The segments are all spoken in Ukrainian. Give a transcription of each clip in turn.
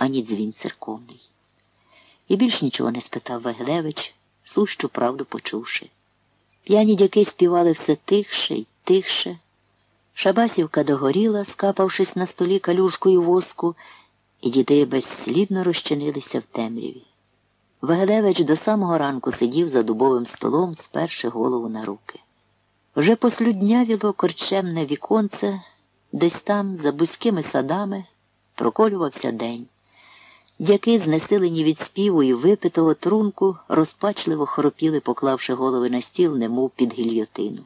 ані дзвін церковний. І більш нічого не спитав Вагилевич, сущу правду почувши. П'яні дяки співали все тихше й тихше. Шабасівка догоріла, скапавшись на столі калюшкою воску, і діти безслідно розчинилися в темряві. Вагилевич до самого ранку сидів за дубовим столом, сперши голову на руки. Вже послюднявіло корчемне віконце, десь там, за бузькими садами, проколювався день. Дяки, знесилені від співу і випитого трунку, розпачливо хоропіли, поклавши голови на стіл, немов під гільйотину.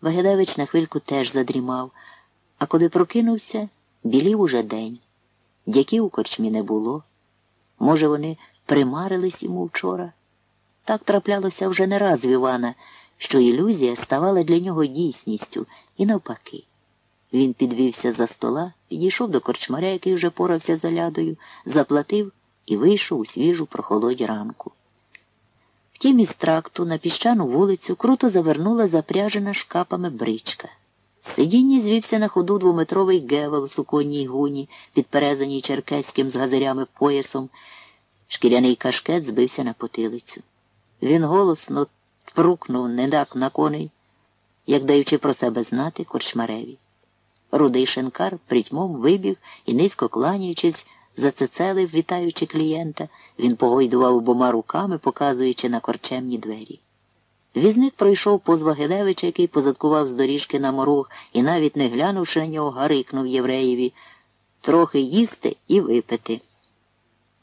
Вагилевич на хвильку теж задрімав, а коли прокинувся, білів уже день. Дяків у корчмі не було. Може, вони примарились йому вчора? Так траплялося вже не раз в Івана, що ілюзія ставала для нього дійсністю, і навпаки. Він підвівся з-за стола, підійшов до корчмаря, який вже порався за лядою, заплатив і вийшов у свіжу прохолодь ранку. Втім, із тракту на піщану вулицю круто завернула запряжена шкапами бричка. З сидіння звівся на ходу двометровий гевал у суконній гуні, підперезаній черкеським з газирями поясом. Шкіряний кашкет збився на потилицю. Він голосно прукнув недак на коней, як даючи про себе знати корчмареві. Рудий шинкар притьмом вибіг і, низько кланяючись, зацецелив, вітаючи клієнта, він погойдував обома руками, показуючи на корчемні двері. Візник пройшов поз Вагилевича, який позадкував з доріжки на морог і, навіть не глянувши на нього, гарикнув євреєві трохи їсти і випити.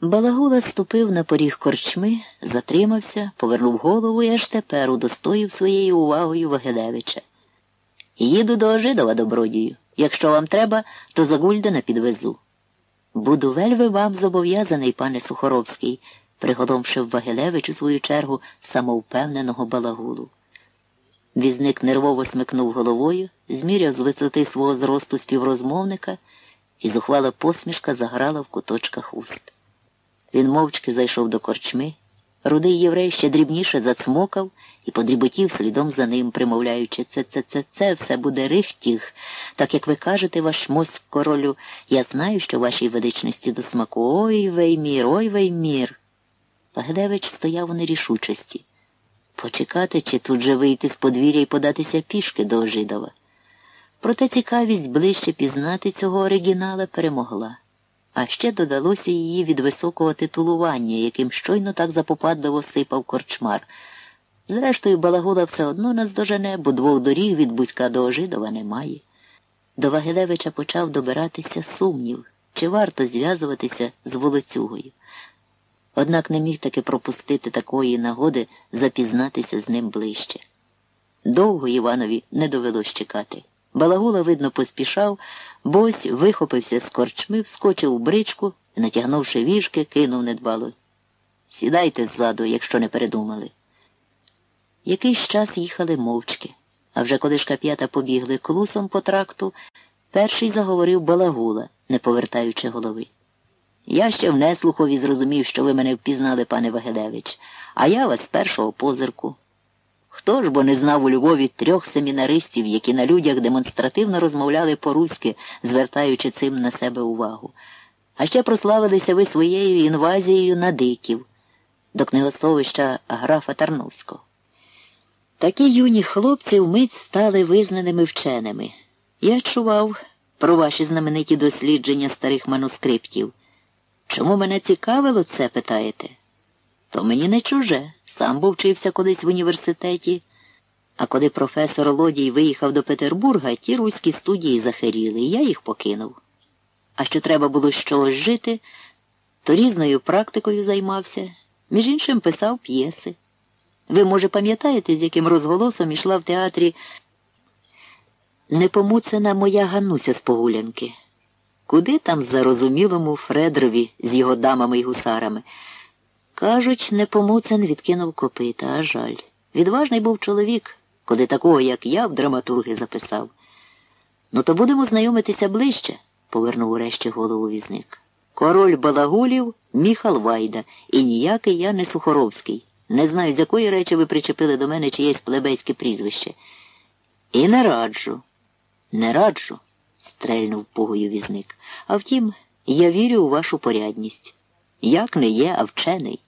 Балагула ступив на поріг корчми, затримався, повернув голову і аж тепер удостоїв своєю увагою Вагилевича. Їду до Ожидова, добродію. Якщо вам треба, то за Гульдена підвезу. Буду вельми вам зобов'язаний, пане Сухоровський, приголомшив Вагилевич у свою чергу самовпевненого балагулу. Візник нервово смикнув головою, зміряв з висоти свого зросту співрозмовника, і зухвала посмішка заграла в куточках уст. Він мовчки зайшов до корчми. Рудий єврей ще дрібніше зацмокав і подріботів слідом за ним, примовляючи це, це, це, це все буде рихтіх. Так як ви кажете, ваш мость королю, я знаю, що вашій ведичності до смаку. Ой веймір, ой веймір. Пагедевич стояв у нерішучості. Почекати чи тут же вийти з подвір'я і податися пішки до Ожидова. Проте цікавість ближче пізнати цього оригінала перемогла а ще додалося її від високого титулування, яким щойно так запопадливо сипав корчмар. Зрештою, балагула все одно наздожене, бо двох доріг від Бузька до Ожидова немає. До Вагилевича почав добиратися сумнів, чи варто зв'язуватися з волоцюгою. Однак не міг таки пропустити такої нагоди запізнатися з ним ближче. Довго Іванові не довелось чекати. Балагула, видно, поспішав, бось вихопився з корчми, вскочив у бричку і, натягнувши віжки, кинув недбало. Сідайте ззаду, якщо не передумали. Якийсь час їхали мовчки, а вже коли шкап'ята побігли клусом по тракту, перший заговорив балагула, не повертаючи голови. Я ще в неслухові зрозумів, що ви мене впізнали, пане Вагелевич, а я вас з першого позирку. Хто ж бо не знав у Львові трьох семінаристів, які на людях демонстративно розмовляли по-руськи, звертаючи цим на себе увагу. А ще прославилися ви своєю інвазією на диків до книгосовища графа Тарновського. Такі юні хлопці вмить стали визнаними вченими. Я чував про ваші знамениті дослідження старих манускриптів. Чому мене цікавило це, питаєте? То мені не чуже. Сам був вчився колись в університеті, а коли професор Лодій виїхав до Петербурга, ті руські студії захиріли, і я їх покинув. А що треба було з чогось жити, то різною практикою займався, між іншим писав п'єси. Ви, може, пам'ятаєте, з яким розголосом ішла в театрі непомуцена моя Гануся з погулянки? Куди там зарозумілому Фредрові з його дамами й гусарами? Кажуть, Непомуцен відкинув копита, а жаль. Відважний був чоловік, коли такого, як я, в драматурги записав. Ну, то будемо знайомитися ближче, повернув урешті голову візник. Король Балагулів Міхал Вайда, і ніякий я не Сухоровський. Не знаю, з якої речі ви причепили до мене чиєсь плебейське прізвище. І не раджу. Не раджу, стрельнув пугою візник. А втім, Я вірю у вашу порядність. Як не є, а вчений.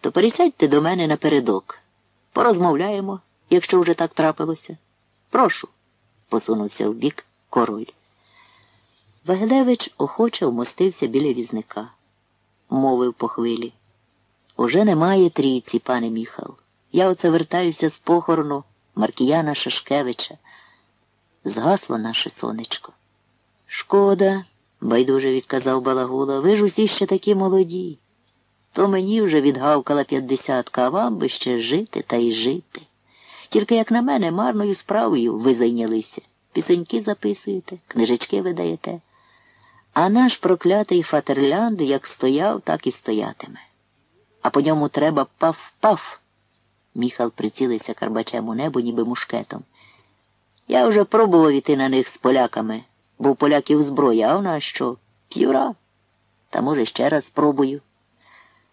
То пересядьте до мене напередок. Порозмовляємо, якщо вже так трапилося. Прошу, посунувся вбік король. Вагелевич охоче вмостився біля візника, мовив по хвилі. Уже немає трійці, пане Міхал. Я оце вертаюся з похорону Маркіяна Шашкевича. Згасло наше сонечко. Шкода, байдуже відказав Балагула, ви ж усі ще такі молоді. То мені вже відгавкала п'ятдесятка, а вам би ще жити та й жити. Тільки, як на мене, марною справою ви зайнялися. Пісеньки записуєте, книжечки видаєте. А наш проклятий Фатерлянд як стояв, так і стоятиме. А по ньому треба паф-паф. Міхал прицілився карбачем у небо, ніби мушкетом. Я вже пробував іти на них з поляками, бо поляків зброя, а у нас що? П'юра. Та, може, ще раз спробую.